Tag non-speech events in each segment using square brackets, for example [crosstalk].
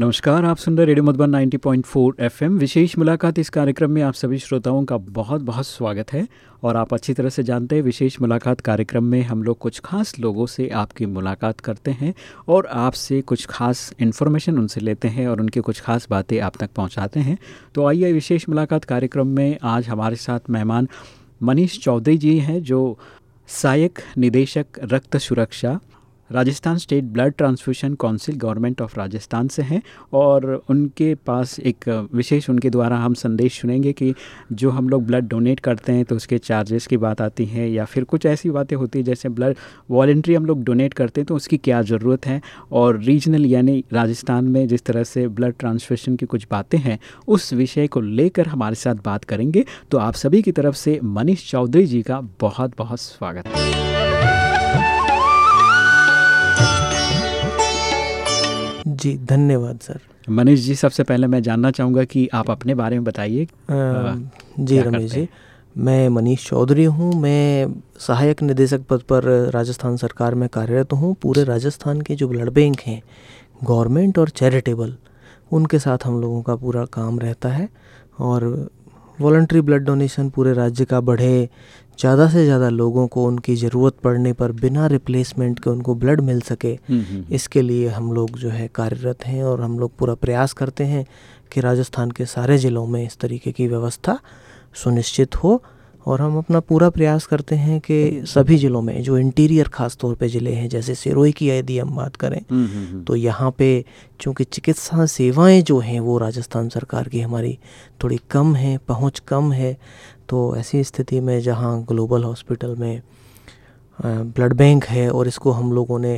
नमस्कार, आप सुन रहे रेडियो मधुबन 90.4 एफएम। विशेष मुलाकात इस कार्यक्रम में आप सभी श्रोताओं का बहुत बहुत स्वागत है और आप अच्छी तरह से जानते हैं, विशेष मुलाकात कार्यक्रम में हम लोग कुछ खास लोगों से आपकी मुलाकात करते हैं और आपसे कुछ खास इन्फॉर्मेशन उनसे लेते हैं और उनकी कुछ खास बातें आप तक पहुँचाते हैं। तो आइए विशेष मुलाकात कार्यक्रम में आज हमारे साथ मेहमान मनीष चौधरी जी हैं, जो सहायक निदेशक रक्त सुरक्षा Rajasthan state blood transfusion council government of Rajasthan से हैं और उनके पास एक विशेष उनके द्वारा हम संदेश सुनेंगे कि जो हम लोग ब्लड डोनेट करते हैं तो उसके चार्जेस की बात आती है या फिर कुछ ऐसी बातें होती हैं जैसे ब्लड वॉल्ट्री हम लोग डोनेट करते हैं तो उसकी क्या ज़रूरत है और रीजनल यानी राजस्थान में जिस तरह से ब्लड ट्रांसफ्यूशन की कुछ बातें हैं उस विषय को लेकर हमारे साथ बात करेंगे तो आप सभी की तरफ़ से मनीष चौधरी जी का बहुत बहुत स्वागत है। जी धन्यवाद सर। मनीष जी सबसे पहले मैं जानना चाहूँगा कि आप अपने बारे में बताइए। जी रमेश जी। मैं मनीष चौधरी हूँ। मैं सहायक निदेशक पद पर राजस्थान सरकार में कार्यरत हूँ। पूरे राजस्थान के जो ब्लड बैंक हैं गवर्नमेंट और चैरिटेबल उनके साथ हम लोगों का पूरा काम रहता है। और वॉल्ट्री ब्लड डोनेशन पूरे राज्य का बढ़े ज़्यादा से ज़्यादा लोगों को उनकी ज़रूरत पड़ने पर बिना रिप्लेसमेंट के उनको ब्लड मिल सके हम्म, हम्म, हम्म। इसके लिए हम लोग जो है कार्यरत हैं और हम लोग पूरा प्रयास करते हैं कि राजस्थान के सारे ज़िलों में इस तरीके की व्यवस्था सुनिश्चित हो और हम अपना पूरा प्रयास करते हैं कि सभी ज़िलों में जो इंटीरियर ख़ास तौर पे ज़िले हैं जैसे सिरोही की यदि हम बात करें तो यहाँ पे चूँकि चिकित्सा सेवाएँ जो हैं वो राजस्थान सरकार की हमारी थोड़ी कम है पहुँच कम है तो ऐसी स्थिति में जहाँ ग्लोबल हॉस्पिटल में ब्लड बैंक है और इसको हम लोगों ने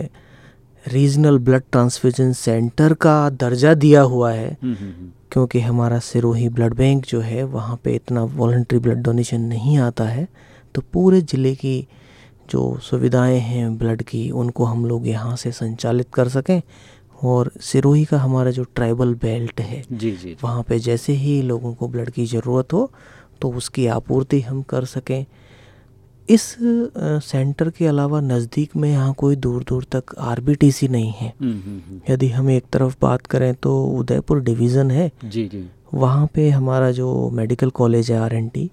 रीजनल ब्लड ट्रांसफ्यूजन सेंटर का दर्जा दिया हुआ है हम्म, हम्म, हम्म। क्योंकि हमारा सिरोही ब्लड बैंक जो है वहाँ पे इतना वॉल्ट्री ब्लड डोनेशन नहीं आता है तो पूरे ज़िले की जो सुविधाएँ हैं ब्लड की उनको हम लोग यहाँ से संचालित कर सकें और सिरोही का हमारा जो ट्राइबल बेल्ट है जी जी वहाँ पे जैसे ही लोगों को ब्लड की ज़रूरत हो तो उसकी आपूर्ति हम कर सकें। इस सेंटर के अलावा नज़दीक में यहाँ कोई दूर दूर तक आरबीटीसी नहीं है। हम्म, हम्म, हम्म। यदि हम एक तरफ़ बात करें तो उदयपुर डिवीज़न है। जी जी। वहाँ पे हमारा जो मेडिकल कॉलेज है आरएनटी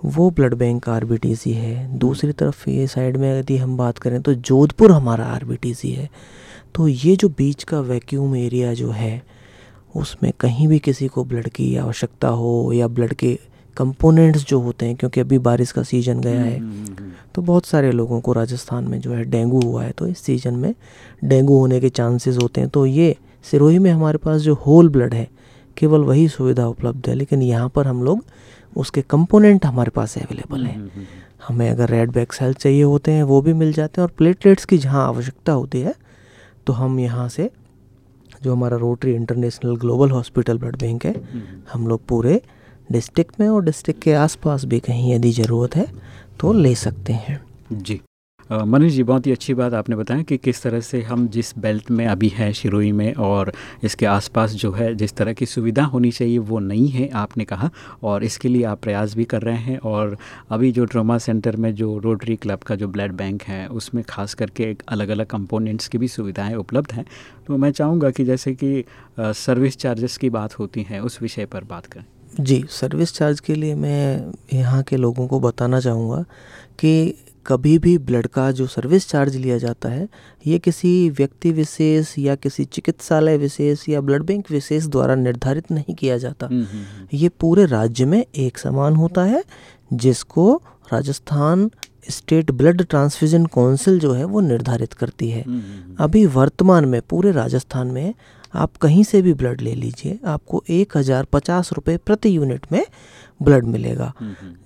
वो ब्लड बैंक आरबीटीसी है। दूसरी तरफ़ ये साइड में यदि हम बात करें तो जोधपुर हमारा आरबीटीसी है। तो ये जो बीच का वैक्यूम एरिया जो है उसमें कहीं भी किसी को ब्लड की आवश्यकता हो या ब्लड के कंपोनेंट्स जो होते हैं क्योंकि अभी बारिश का सीज़न गया है हम्म, हम्म, हम्म, तो बहुत सारे लोगों को राजस्थान में जो है डेंगू हुआ है तो इस सीज़न में डेंगू होने के चांसेस होते हैं। तो ये सिरोही में हमारे पास जो होल ब्लड है केवल वही सुविधा उपलब्ध है लेकिन यहाँ पर हम लोग उसके कंपोनेंट हमारे पास अवेलेबल हैं। हमें अगर रेड बैक सेल चाहिए होते हैं वो भी मिल जाते हैं और प्लेटलेट्स की जहाँ आवश्यकता होती है तो हम यहाँ से जो हमारा Rotary international global hospital blood bank है हम्म। हम लोग पूरे डिस्ट्रिक्ट में और डिस्ट्रिक्ट के आसपास भी कहीं यदि ज़रूरत है तो ले सकते हैं जी मनीष जी, बहुत ही अच्छी बात आपने बताया कि किस तरह से हम जिस बेल्ट में अभी हैं, शिरोई में, और इसके आसपास जो है, जिस तरह की सुविधा होनी चाहिए, वो नहीं है, आपने कहा, और इसके लिए आप प्रयास भी कर रहे हैं, और अभी जो ट्रोमा सेंटर में जो रोटरी क्लब का जो ब्लड बैंक है, उसमें खास करके एक अलग अलग कंपोनेंट्स की भी सुविधाएँ उपलब्ध हैं। तो मैं चाहूँगा कि जैसे कि सर्विस चार्जेस की बात होती है, उस विषय पर बात करें। जी, सर्विस चार्ज के लिए मैं यहाँ के लोगों को बताना चाहूँगा कि कभी भी ब्लड का जो सर्विस चार्ज लिया जाता है ये किसी व्यक्ति विशेष या किसी चिकित्सालय विशेष या ब्लड बैंक विशेष द्वारा निर्धारित नहीं किया जाता। हम्म, हम्म, हम्म। ये पूरे राज्य में एक समान होता है जिसको Rajasthan state blood transfusion council जो है वो निर्धारित करती है। अभी वर्तमान में पूरे राजस्थान में आप कहीं से भी ब्लड ले लीजिए आपको एक हज़ार पचास रुपये प्रति यूनिट में ब्लड मिलेगा।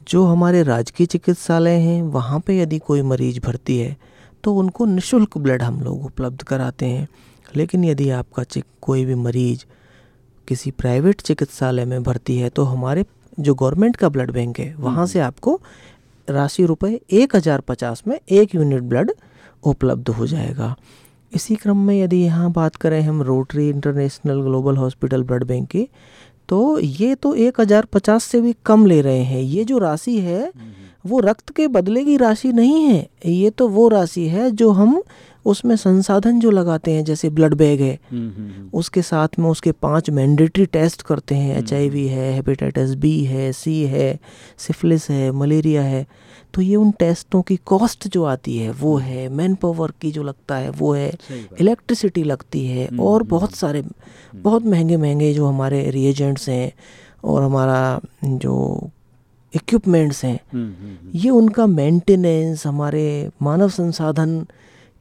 जो हमारे राजकीय चिकित्सालय हैं वहाँ पे यदि कोई मरीज़ भर्ती है तो उनको निशुल्क ब्लड हम लोग उपलब्ध कराते हैं। लेकिन यदि आपका चिक कोई भी मरीज़ किसी प्राइवेट चिकित्सालय में भर्ती है तो हमारे जो गवर्नमेंट का ब्लड बैंक है वहाँ से आपको राशि रुपये एक हज़ार पचास में एक यूनिट ब्लड उपलब्ध हो जाएगा। इसी क्रम में यदि यहाँ बात करें हम Rotary International global hospital blood bank की तो ये तो एक हज़ार पचास से भी कम ले रहे हैं। ये जो राशि है वो रक्त के बदले की राशि नहीं है। ये तो वो राशि है जो हम उसमें संसाधन जो लगाते हैं जैसे ब्लड बैग है हम्म, हम्म, हम्म। उसके साथ में उसके पाँच मैंडेटरी टेस्ट करते हैं एचआईवी है हेपेटाइटिस बी है सी है सिफिलिस है मलेरिया है। तो ये उन टेस्टों की कॉस्ट जो आती है वो है मैन पावर की जो लगता है वो है इलेक्ट्रिसिटी लगती है और बहुत सारे बहुत महँगे महँगे जो हमारे रिएजेंट्स हैं और हमारा जो इक्विपमेंट्स हैं। ये उनका मेंटेनेंस हमारे मानव संसाधन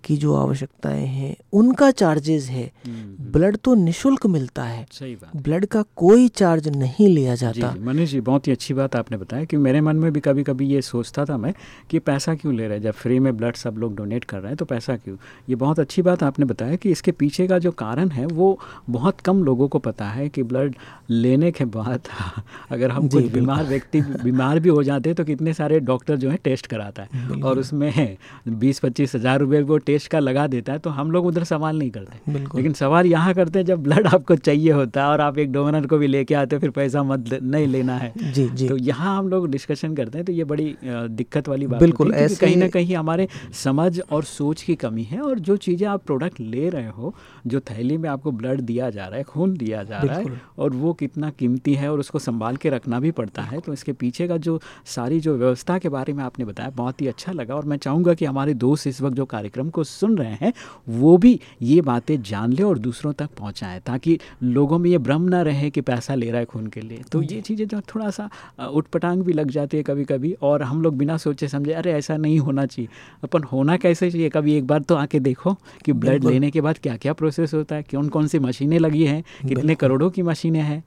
की जो आवश्यकताएँ हैं उनका चार्जेस है। हम्म। ब्लड तो निशुल्क मिलता है। सही बात। ब्लड का कोई चार्ज नहीं लिया जाता। मनीष जी बहुत ही अच्छी बात आपने बताया कि मेरे मन में भी कभी कभी ये सोचता था मैं कि पैसा क्यों ले रहे हैं? जब फ्री में ब्लड सब लोग डोनेट कर रहे हैं तो पैसा क्यों? ये बहुत अच्छी बात आपने बताया कि इसके पीछे का जो कारण है वो बहुत कम लोगों को पता है कि ब्लड लेने के बाद [laughs] अगर हम कुछ बीमार व्यक्ति बीमार भी हो जाते हैं तो कितने सारे डॉक्टर जो है टेस्ट कराता है। और उसमें बीस पच्चीस हज़ार रुपये वो टेस्ट का लगा देता है तो हम लोग उधर सवाल नहीं करते। लेकिन सवाल यहाँ करते हैं जब ब्लड आपको चाहिए होता है और आप एक डोनर को भी लेके आते हो फिर पैसा मत नहीं लेना है। जी जी। तो यहाँ हम लोग डिस्कशन करते हैं तो ये बड़ी दिक्कत वाली बात बिल्कुल ऐसे कहीं ना कहीं हमारे समझ और सोच की कमी है और जो चीज़ें आप प्रोडक्ट ले रहे हो जो थैली में आपको ब्लड दिया जा रहा है खून दिया जा रहा है और वो कितना कीमती है और उसको संभाल के रखना भी पड़ता है तो इसके पीछे का जो सारी जो व्यवस्था के बारे में आपने बताया बहुत ही अच्छा लगा और मैं चाहूँगा कि हमारे दोस्त इस वक्त जो कार्यक्रम को सुन रहे हैं वो भी ये बातें जान ले और दूसरों तक पहुँचाएँ ताकि लोगों में ये भ्रम ना रहे कि पैसा ले रहा है खून के लिए। तो ये चीज़ें जो थोड़ा सा उठपटांग भी लग जाती है कभी कभी और हम लोग बिना सोचे समझे अरे ऐसा नहीं होना चाहिए। अपन होना कैसे चाहिए? कभी एक बार तो आके देखो कि ब्लड लेने के बाद क्या क्या प्रोसेस होता है कौन कौन सी मशीनें लगी हैं कितने करोड़ों की मशीनें हैं।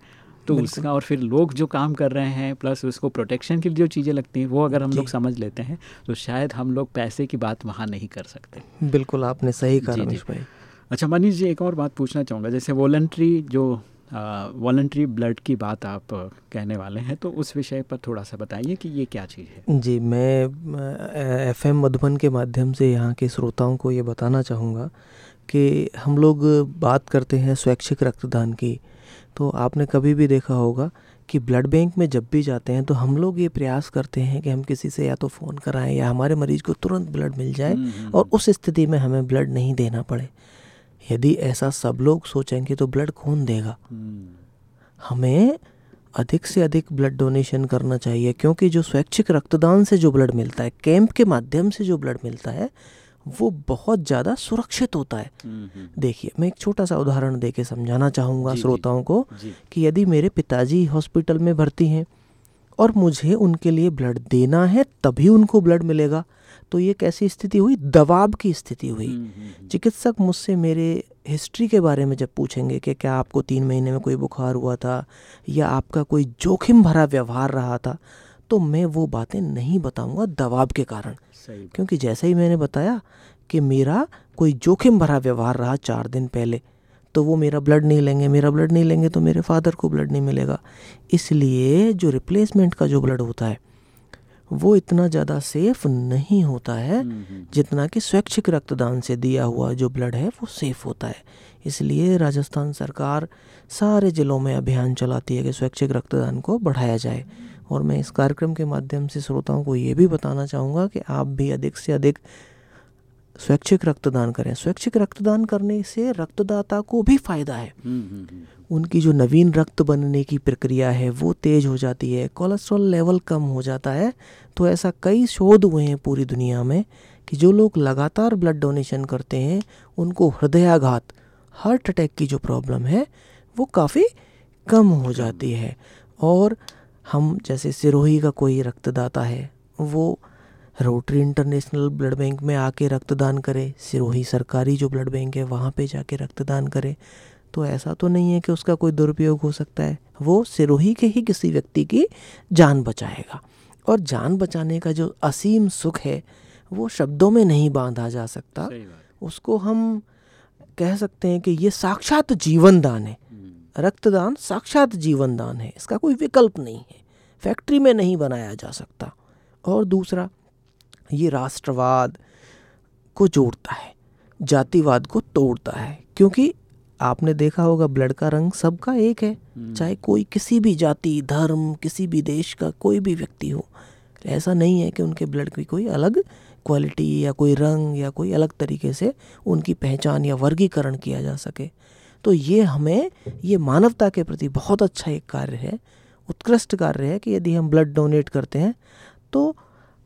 तो उसका और फिर लोग जो काम कर रहे हैं प्लस उसको प्रोटेक्शन की जो चीज़ें लगती हैं वो अगर हम लोग समझ लेते हैं तो शायद हम लोग पैसे की बात वहाँ नहीं कर सकते। बिल्कुल आपने सही कहा रमेश भाई। अच्छा मनीष जी एक और बात पूछना चाहूँगा जैसे वॉल्ट्री जो वॉल्ट्री ब्लड की बात आप कहने वाले हैं तो उस विषय पर थोड़ा सा बताइए कि ये क्या चीज़ है? जी मैं एफ़ एम मधुबन के माध्यम से यहाँ के श्रोताओं को ये बताना चाहूँगा कि हम लोग बात करते हैं स्वैच्छिक रक्तदान की। तो आपने कभी भी देखा होगा कि ब्लड बैंक में जब भी जाते हैं तो हम लोग ये प्रयास करते हैं कि हम किसी से या तो फ़ोन कराएँ या हमारे मरीज़ को तुरंत ब्लड मिल जाए हम्म, हम्म, और हम्म। उस स्थिति में हमें ब्लड नहीं देना पड़े। यदि ऐसा सब लोग सोचेंगे तो ब्लड कौन देगा? हमें अधिक से अधिक ब्लड डोनेशन करना चाहिए क्योंकि जो स्वैच्छिक रक्तदान से जो ब्लड मिलता है कैंप के माध्यम से जो ब्लड मिलता है वो बहुत ज़्यादा सुरक्षित होता है। हम्म, हम्म। देखिए मैं एक छोटा सा उदाहरण दे के समझाना चाहूँगा श्रोताओं को कि यदि मेरे पिताजी हॉस्पिटल में भर्ती हैं और मुझे उनके लिए ब्लड देना है तभी उनको ब्लड मिलेगा। तो ये कैसी स्थिति हुई? दबाव की स्थिति हुई। हम्म, चिकित्सक मुझसे मेरे हिस्ट्री के बारे में जब पूछेंगे कि क्या आपको तीन महीने में कोई बुखार हुआ था या आपका कोई जोखिम भरा व्यवहार रहा था तो मैं वो बातें नहीं बताऊँगा दबाव के कारण। क्योंकि जैसे ही मैंने बताया कि मेरा कोई जोखिम भरा व्यवहार रहा चार दिन पहले तो वो मेरा ब्लड नहीं लेंगे मेरा ब्लड नहीं लेंगे तो मेरे फादर को ब्लड नहीं मिलेगा। इसलिए जो रिप्लेसमेंट का जो ब्लड होता है वो इतना ज़्यादा सेफ़ नहीं होता है हम्म, हम्म। जितना कि स्वैच्छिक रक्तदान से दिया हुआ जो ब्लड है वो सेफ़ होता है। इसलिए राजस्थान सरकार सारे ज़िलों में अभियान चलाती है कि स्वैच्छिक रक्तदान को बढ़ाया जाए। और मैं इस कार्यक्रम के माध्यम से श्रोताओं को ये भी बताना चाहूँगा कि आप भी अधिक से अधिक स्वैच्छिक रक्तदान करें। स्वैच्छिक रक्तदान करने से रक्तदाता को भी फ़ायदा है। हम्म, हम्म, हम्म। उनकी जो नवीन रक्त बनने की प्रक्रिया है वो तेज हो जाती है कोलेस्ट्रॉल लेवल कम हो जाता है। तो ऐसा कई शोध हुए हैं पूरी दुनिया में कि जो लोग लगातार ब्लड डोनेशन करते हैं उनको हृदयाघात हार्ट अटैक की जो प्रॉब्लम है वो काफ़ी कम हो जाती है। और हम जैसे सिरोही का कोई रक्तदाता है वो रोटरी इंटरनेशनल ब्लड बैंक में आके रक्तदान करे सिरोही सरकारी जो ब्लड बैंक है वहाँ पे जाके रक्तदान करे तो ऐसा तो नहीं है कि उसका कोई दुरुपयोग हो सकता है। वो सिरोही के ही किसी व्यक्ति की जान बचाएगा। और जान बचाने का जो असीम सुख है वो शब्दों में नहीं बांधा जा सकता। उसको हम कह सकते हैं कि ये साक्षात जीवन दान है। रक्तदान साक्षात जीवन दान है इसका कोई विकल्प नहीं है। फैक्ट्री में नहीं बनाया जा सकता। और दूसरा ये राष्ट्रवाद को जोड़ता है जातिवाद को तोड़ता है क्योंकि आपने देखा होगा ब्लड का रंग सबका एक है। हम्म। चाहे कोई किसी भी जाति धर्म किसी भी देश का कोई भी व्यक्ति हो ऐसा नहीं है कि उनके ब्लड की कोई अलग क्वालिटी या कोई रंग या कोई अलग तरीके से उनकी पहचान या वर्गीकरण किया जा सके। तो ये हमें, ये मानवता के प्रति बहुत अच्छा एक कार्य है, उत्कृष्ट कार्य है कि यदि हम ब्लड डोनेट करते हैं तो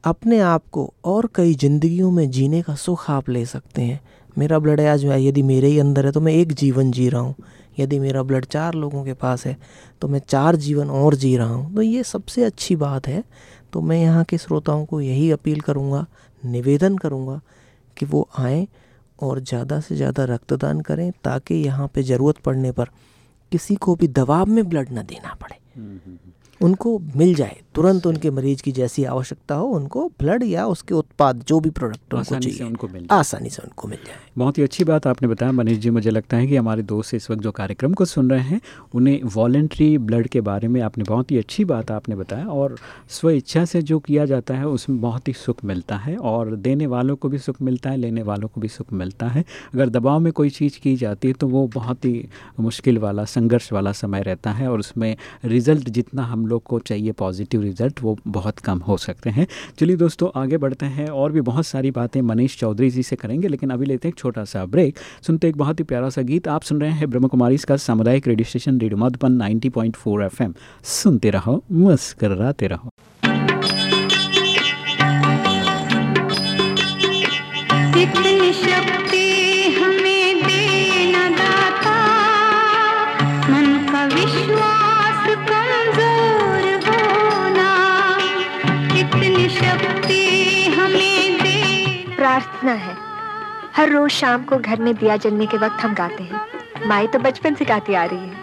अपने आप को और कई ज़िंदगियों में जीने का सुख आप ले सकते हैं। मेरा ब्लड है, आज यदि मेरे ही अंदर है तो मैं एक जीवन जी रहा हूँ। यदि मेरा ब्लड चार लोगों के पास है तो मैं चार जीवन और जी रहा हूँ। तो ये सबसे अच्छी बात है। तो मैं यहाँ के श्रोताओं को यही अपील करूँगा, निवेदन करूँगा कि वो आएँ और ज़्यादा से ज़्यादा रक्तदान करें ताकि यहाँ पे ज़रूरत पड़ने पर किसी को भी दबाव में ब्लड ना देना पड़े हम्म, हम्म, हम्म। उनको मिल जाए तुरंत उनके मरीज़ की जैसी आवश्यकता हो उनको ब्लड या उसके उत्पाद जो भी प्रोडक्ट उनको चाहिए से उनको मिल आसानी से उनको मिल जाए। बहुत ही अच्छी बात आपने बताया मनीष जी मुझे लगता है कि हमारे दोस्त इस वक्त जो कार्यक्रम को सुन रहे हैं उन्हें वॉलेंट्री ब्लड के बारे में आपने बहुत ही अच्छी बात आपने बताया और स्व इच्छा से जो किया जाता है उसमें बहुत ही सुख मिलता है और देने वालों को भी सुख मिलता है लेने वालों को भी सुख मिलता है। अगर दबाव में कोई चीज़ की जाती है तो वो बहुत ही मुश्किल वाला संघर्ष वाला समय रहता है और उसमें रिज़ल्ट जितना हम लोग को चाहिए पॉजिटिव रिज़ल्ट वो बहुत कम हो सकते हैं। चलिए दोस्तों, आगे बढ़ते हैं और भी बहुत सारी बातें मनीष चौधरी जी से करेंगे, लेकिन अभी लेते हैं छोटा सा ब्रेक। सुनते एक बहुत ही प्यारा सा गीत आप सुन रहे हैं ब्रह्म कुमारी इसका सामुदायिक radio station radio Madhuban ninety point सुनते रहो, मुस्कराते रहो। इतनी शक्ति प्रार्थना है। हर रोज शाम को घर में दिया जलने के वक्त हम गाते हैं। माई तो बचपन से गाती आ रही है।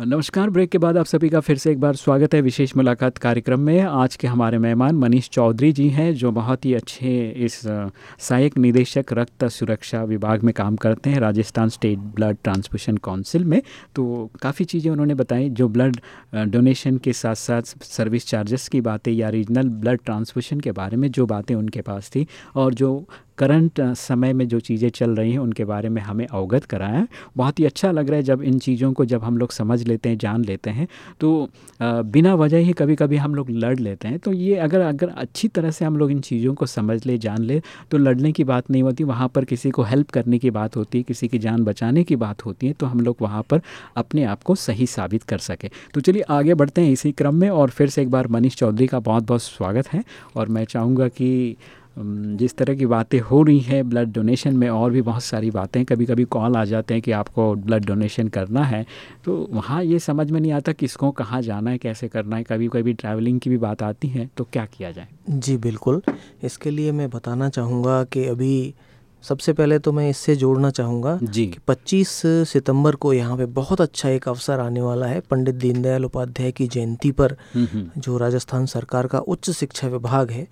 नमस्कार, ब्रेक के बाद आप सभी का फिर से एक बार स्वागत है विशेष मुलाकात कार्यक्रम में। आज के हमारे मेहमान मनीष चौधरी जी हैं, जो बहुत ही अच्छे इस सहायक निदेशक रक्त सुरक्षा विभाग में काम करते हैं, Rajasthan state blood transfusion council में। तो काफ़ी चीज़ें उन्होंने बताई, जो ब्लड डोनेशन के साथ साथ सर्विस चार्जेस की बातें या रीजनल ब्लड ट्रांसफ्यूशन के बारे में जो बातें उनके पास थी और जो करंट समय में जो चीज़ें चल रही हैं, उनके बारे में हमें अवगत कराया बहुत ही अच्छा लग रहा है जब इन चीज़ों को जब हम लोग समझ लेते हैं, जान लेते हैं तो बिना वजह ही कभी कभी हम लोग लड़ लेते हैं। तो ये अगर अगर अच्छी तरह से हम लोग इन चीज़ों को समझ ले, जान ले तो लड़ने की बात नहीं होती। वहाँ पर किसी को हेल्प करने की बात होती है, किसी की जान बचाने की बात होती है तो हम लोग वहाँ पर अपने आप को सही साबित कर सके। तो चलिए आगे बढ़ते हैं इसी क्रम में और फिर से एक बार मनीष चौधरी का बहुत बहुत स्वागत है। और मैं चाहूँगा कि जिस तरह की बातें हो रही हैं ब्लड डोनेशन में और भी बहुत सारी बातें कभी कभी कॉल आ जाते हैं कि आपको ब्लड डोनेशन करना है तो वहाँ ये समझ में नहीं आता किसको कहाँ जाना है कैसे करना है कभी कभी ट्रैवलिंग की भी बात आती है तो क्या किया जाए? जी बिल्कुल। इसके लिए मैं बताना चाहूँगा कि अभी सबसे पहले तो मैं इससे जोड़ना चाहूँगा जी। कि 25 सितंबर को यहाँ पे बहुत अच्छा एक अवसर आने वाला है पंडित दीनदयाल उपाध्याय की जयंती पर हम्म, हम्म। जो राजस्थान सरकार का उच्च शिक्षा विभाग है।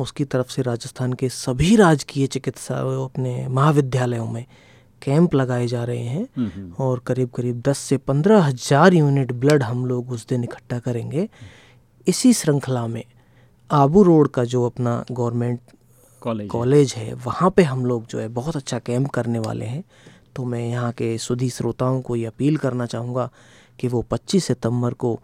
उसकी तरफ़ से राजस्थान के सभी राजकीय चिकित्सा अपने महाविद्यालयों में कैंप लगाए जा रहे हैं। और करीब करीब 10 से पंद्रह हज़ार यूनिट ब्लड हम लोग उस दिन इकट्ठा करेंगे। इसी श्रृंखला में आबू रोड का जो अपना गवर्नमेंट कॉलेज कॉलेज है वहाँ पे हम लोग जो है बहुत अच्छा कैंप करने वाले हैं। तो मैं यहाँ के सुधी श्रोताओं को ये अपील करना चाहूँगा कि वो 25 सितंबर को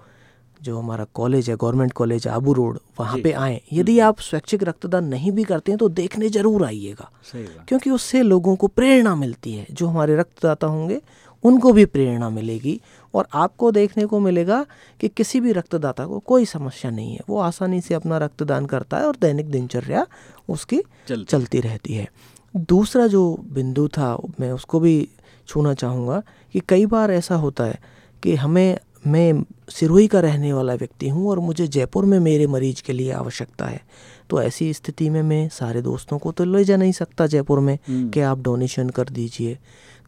जो हमारा कॉलेज है गवर्नमेंट कॉलेज आबू रोड वहाँ। पे आएँ। यदि आप स्वैच्छिक रक्तदान नहीं भी करते हैं तो देखने ज़रूर आइएगा। क्योंकि उससे लोगों को प्रेरणा मिलती है। जो हमारे रक्तदाता होंगे उनको भी प्रेरणा मिलेगी और आपको देखने को मिलेगा कि किसी भी रक्तदाता को कोई समस्या नहीं है। वो आसानी से अपना रक्तदान करता है और दैनिक दिनचर्या उसकी चलती चलती रहती है। दूसरा जो बिंदु था मैं उसको भी छूना चाहूँगा कि कई बार ऐसा होता है कि हमें मैं सिरोही का रहने वाला व्यक्ति हूँ और मुझे जयपुर में मेरे मरीज़ के लिए आवश्यकता है। तो ऐसी स्थिति में मैं सारे दोस्तों को तो ले जा नहीं सकता जयपुर में हम्म। कि आप डोनेशन कर दीजिए।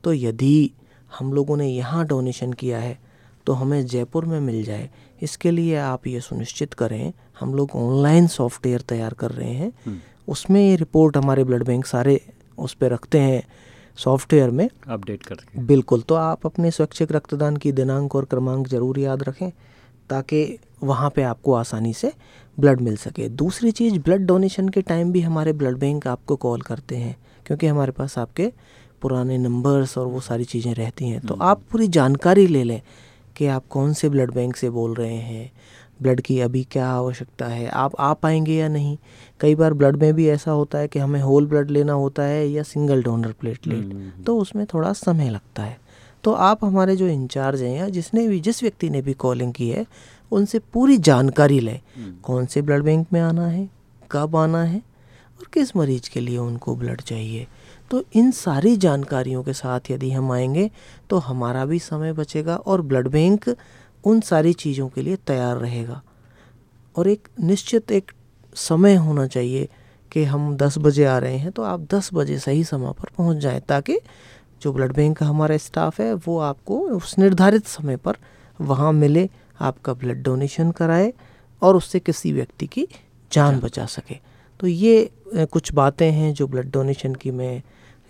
तो यदि हम लोगों ने यहाँ डोनेशन किया है तो हमें जयपुर में मिल जाए। इसके लिए आप ये सुनिश्चित करें हम लोग ऑनलाइन सॉफ्टवेयर तैयार कर रहे हैं। हम्म। उसमें ये रिपोर्ट हमारे ब्लड बैंक सारे उस पर रखते हैं। सॉफ्टवेयर में अपडेट करके बिल्कुल तो आप अपने स्वैच्छिक रक्तदान की दिनांक और क्रमांक ज़रूर याद रखें ताकि वहाँ पे आपको आसानी से ब्लड मिल सके। दूसरी चीज़ ब्लड डोनेशन के टाइम भी हमारे ब्लड बैंक आपको कॉल करते हैं क्योंकि हमारे पास आपके पुराने नंबर्स और वो सारी चीज़ें रहती हैं। तो आप पूरी जानकारी ले लें कि आप कौन से ब्लड बैंक से बोल रहे हैं ब्लड की अभी क्या आवश्यकता है? आप आ पाएँगे या नहीं? कई बार ब्लड में भी ऐसा होता है कि हमें होल ब्लड लेना होता है या सिंगल डोनर प्लेटलेट तो उसमें थोड़ा समय लगता है। तो आप हमारे जो इंचार्ज हैं या जिसने भी जिस व्यक्ति ने भी कॉलिंग की है उनसे पूरी जानकारी लें। कौन से ब्लड बैंक में आना है कब आना है और किस मरीज़ के लिए उनको ब्लड चाहिए। तो इन सारी जानकारियों के साथ यदि हम आएँगे तो हमारा भी समय बचेगा और ब्लड बैंक उन सारी चीज़ों के लिए तैयार रहेगा। और एक निश्चित एक समय होना चाहिए कि हम 10 बजे आ रहे हैं तो आप 10 बजे सही समय पर पहुँच जाएँ ताकि जो ब्लड बैंक का हमारा स्टाफ है वो आपको उस निर्धारित समय पर वहाँ मिले आपका ब्लड डोनेशन कराए और उससे किसी व्यक्ति की जान बचा सके। तो ये कुछ बातें हैं जो ब्लड डोनेशन की मैं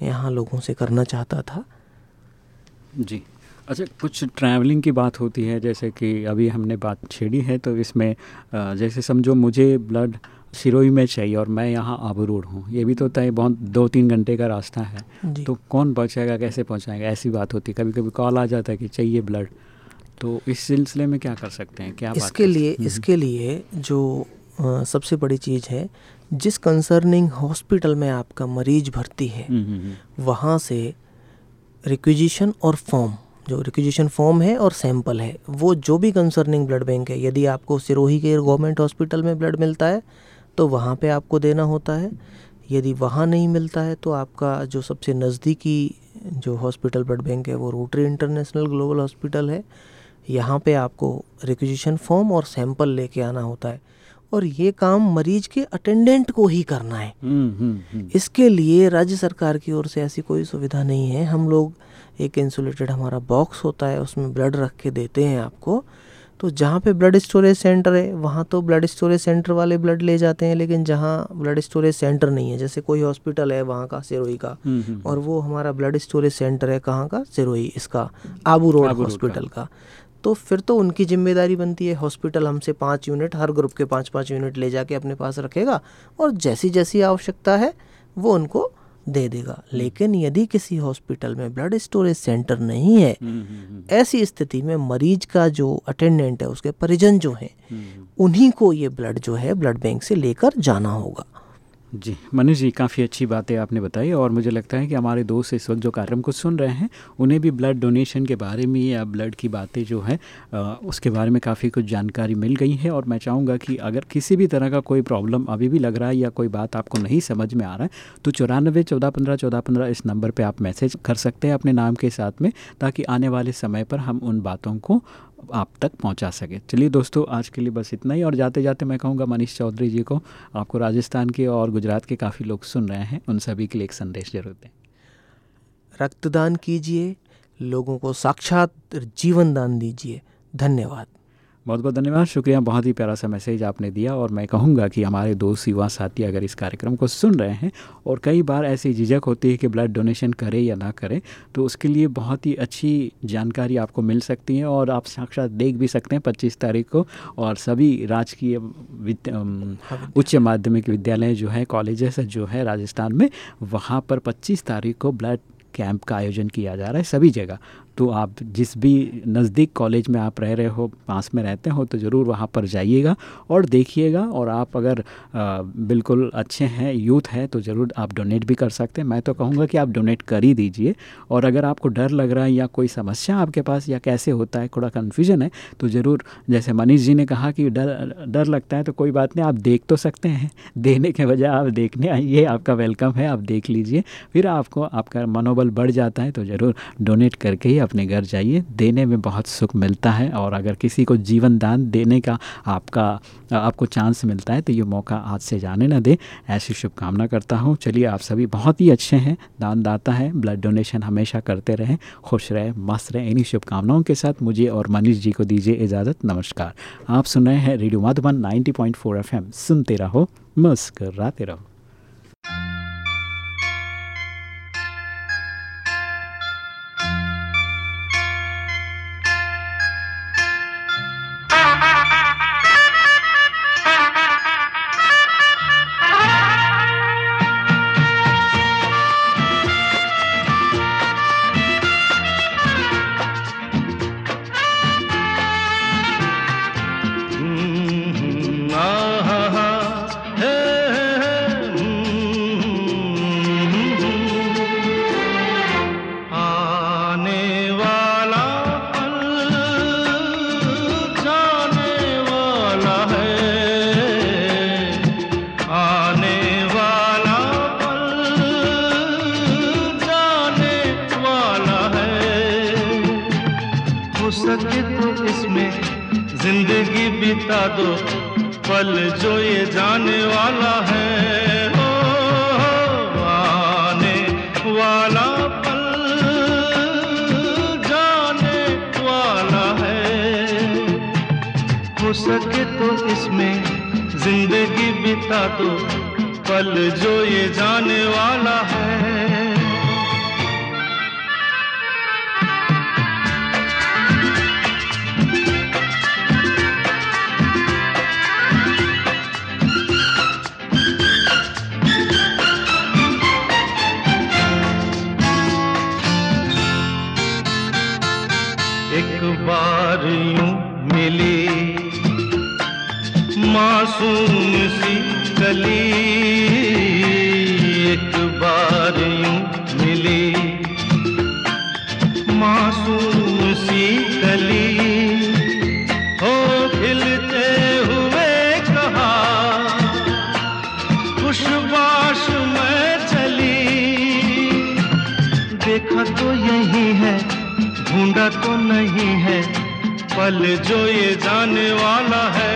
यहाँ लोगों से करना चाहता था। जी। अच्छा कुछ ट्रैवलिंग की बात होती है जैसे कि अभी हमने बात छेड़ी है तो इसमें जैसे समझो मुझे ब्लड सिरोही में चाहिए और मैं यहाँ आबू रोड हूँ। ये भी तो तय बहुत दो तीन घंटे का रास्ता है। तो कौन पहुँचाएगा कैसे पहुँचाएगा? ऐसी बात होती है। कभी कभी कॉल आ जाता है कि चाहिए ब्लड तो इस सिलसिले में क्या कर सकते हैं? क्या इसके लिए इसके लिए जो अ, सबसे बड़ी चीज़ है जिस कंसर्निंग हॉस्पिटल में आपका मरीज़ भर्ती है हम्म, हम्म, हम्म, वहाँ से रिक्विजिशन और फॉर्म जो रिक्विजिशन फॉर्म है और सैंपल है वो जो भी कंसर्निंग ब्लड बैंक है यदि आपको सिरोही के गवर्नमेंट हॉस्पिटल में ब्लड मिलता है तो वहाँ पे आपको देना होता है। यदि वहाँ नहीं मिलता है तो आपका जो सबसे नज़दीकी जो हॉस्पिटल ब्लड बैंक है वो रोटरी इंटरनेशनल ग्लोबल हॉस्पिटल है। यहाँ पे आपको रिक्विजिशन फॉर्म और सैंपल लेके आना होता है। और ये काम मरीज़ के अटेंडेंट को ही करना है। हम्म, हम्म, हम्म। इसके लिए राज्य सरकार की ओर से ऐसी कोई सुविधा नहीं है। हम लोग एक इंसुलेटेड हमारा बॉक्स होता है उसमें ब्लड रख के देते हैं आपको। तो जहाँ पे ब्लड स्टोरेज सेंटर है वहाँ तो ब्लड स्टोरेज सेंटर वाले ब्लड ले जाते हैं लेकिन जहाँ ब्लड स्टोरेज सेंटर नहीं है जैसे कोई हॉस्पिटल है वहाँ का सिरोही का हम्म, हम्म, और वो हमारा ब्लड स्टोरेज सेंटर है कहाँ का? सिरोही इसका Abu road Abu road hospital का। तो फिर तो उनकी ज़िम्मेदारी बनती है हॉस्पिटल हमसे पाँच यूनिट हर ग्रुप के पाँच पाँच यूनिट ले जाके अपने पास रखेगा और जैसी जैसी आवश्यकता है वो उनको दे देगा। लेकिन यदि किसी हॉस्पिटल में ब्लड स्टोरेज सेंटर नहीं है हम्म, हम्म, हम्म, ऐसी स्थिति में मरीज़ का जो अटेंडेंट है उसके परिजन जो हैं हम्म। उन्हीं को ये ब्लड जो है ब्लड बैंक से लेकर जाना होगा। जी मनीष जी, काफ़ी अच्छी बातें आपने बताई और मुझे लगता है कि हमारे दोस्त इस वक्त जो कार्यक्रम को सुन रहे हैं, उन्हें भी ब्लड डोनेशन के बारे में या ब्लड की बातें जो है उसके बारे में काफ़ी कुछ जानकारी मिल गई है और मैं चाहूँगा कि अगर किसी भी तरह का कोई प्रॉब्लम अभी भी लग रहा है या कोई बात आपको नहीं समझ में आ रहा है तो चौरानबे चौदह, पंद्रह चौदह, पंद्रह इस नंबर पर आप मैसेज कर सकते हैं अपने नाम के साथ में, ताकि आने वाले समय पर हम उन बातों को आप तक पहुँचा सके। चलिए दोस्तों, आज के लिए बस इतना ही और जाते जाते मैं कहूँगा मनीष चौधरी जी को, आपको राजस्थान के और गुजरात के काफ़ी लोग सुन रहे हैं, उन सभी के लिए एक संदेश ज़रूर दें। रक्तदान कीजिए, लोगों को साक्षात जीवन दान दीजिए। धन्यवाद। बहुत बहुत धन्यवाद। शुक्रिया बहुत ही प्यारा सा मैसेज आपने दिया और मैं कहूँगा कि हमारे दोस्त युवा साथी अगर इस कार्यक्रम को सुन रहे हैं और कई बार ऐसी झिझक होती है कि ब्लड डोनेशन करें या ना करें तो उसके लिए बहुत ही अच्छी जानकारी आपको मिल सकती है और आप साक्षात देख भी सकते हैं पच्चीस तारीख को और सभी राजकीय उच्च माध्यमिक विद्यालय जो है कॉलेजेस जो है राजस्थान में वहाँ पर 25 तारीख को ब्लड कैंप का आयोजन किया जा रहा है सभी जगह। तो आप जिस भी नज़दीक कॉलेज में आप रह रहे हो पास में रहते हो तो ज़रूर वहाँ पर जाइएगा और देखिएगा। और आप अगर आ, बिल्कुल अच्छे हैं यूथ हैं तो ज़रूर आप डोनेट भी कर सकते हैं। मैं तो कहूँगा कि आप डोनेट कर ही दीजिए। और अगर आपको डर लग रहा है या कोई समस्या आपके पास या कैसे होता है थोड़ा कन्फ्यूज़न है तो ज़रूर जैसे मनीष जी ने कहा कि डर डर लगता है तो कोई बात नहीं आप देख तो सकते हैं। [laughs] देने के बजाय आप देखने आइए आपका वेलकम है आप देख लीजिए फिर आपको आपका मनोबल बढ़ जाता है तो ज़रूर डोनेट करके ही अपने घर जाइए। देने में बहुत सुख मिलता है और अगर किसी को जीवन दान देने का आपका, आपको चांस मिलता है तो ये मौका आज से जाने ना दे। ऐसी शुभकामना करता हूँ। चलिए, आप सभी बहुत ही अच्छे हैं। दान दाता है। ब्लड डोनेशन हमेशा करते रहें। खुश रहें, मस्त रहें। इन्हीं शुभकामनाओं के साथ मुझे और मनीष जी को दीजिए इजाज़त। नमस्कार। आप सुन रहे हैं रेडियो मधुबन 90.4 एफएम। सुनते रहो, मुस्कराते रहो। दो पल जो ये जाने वाला है। हो, आने वाला पल जाने वाला है। हो सके तो इसमें ज़िंदगी बिता दो पल जो ये जाने वाला है। मिली। मासूम सी कली एक बार यूँ मिली। मासूम सी कली हो खिलते हुए कहा। खुशबाश में चली। देखा तो यही है, ढूंढा तो नहीं है। पल जो ये जाने वाला है।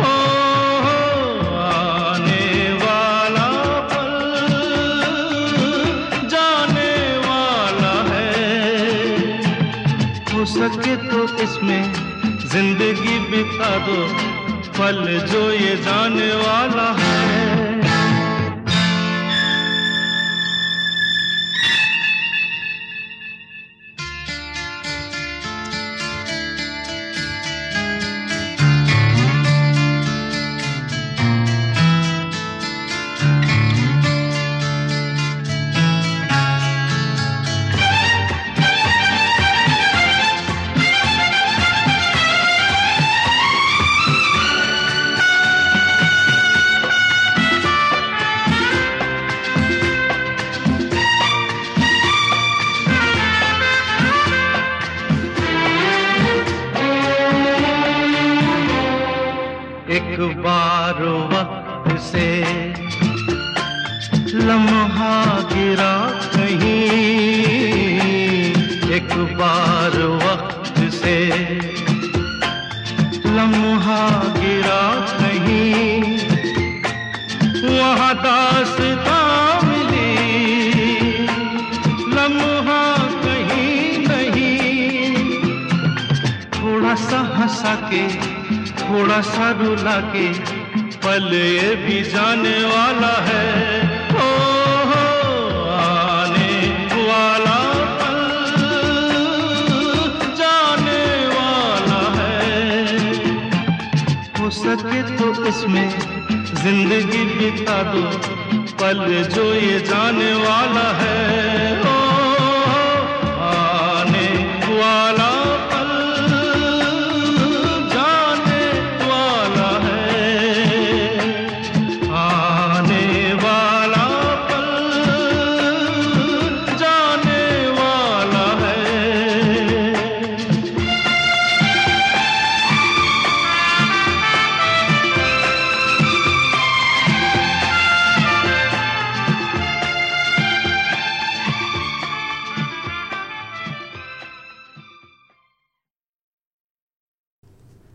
ओ आने वाला पल जाने वाला है। हो सके तो इसमें ज़िंदगी बिता दो पल जो ये जाने वाला है। तो इसमें ज़िंदगी बिता दो पल जो ये जाने वाला है।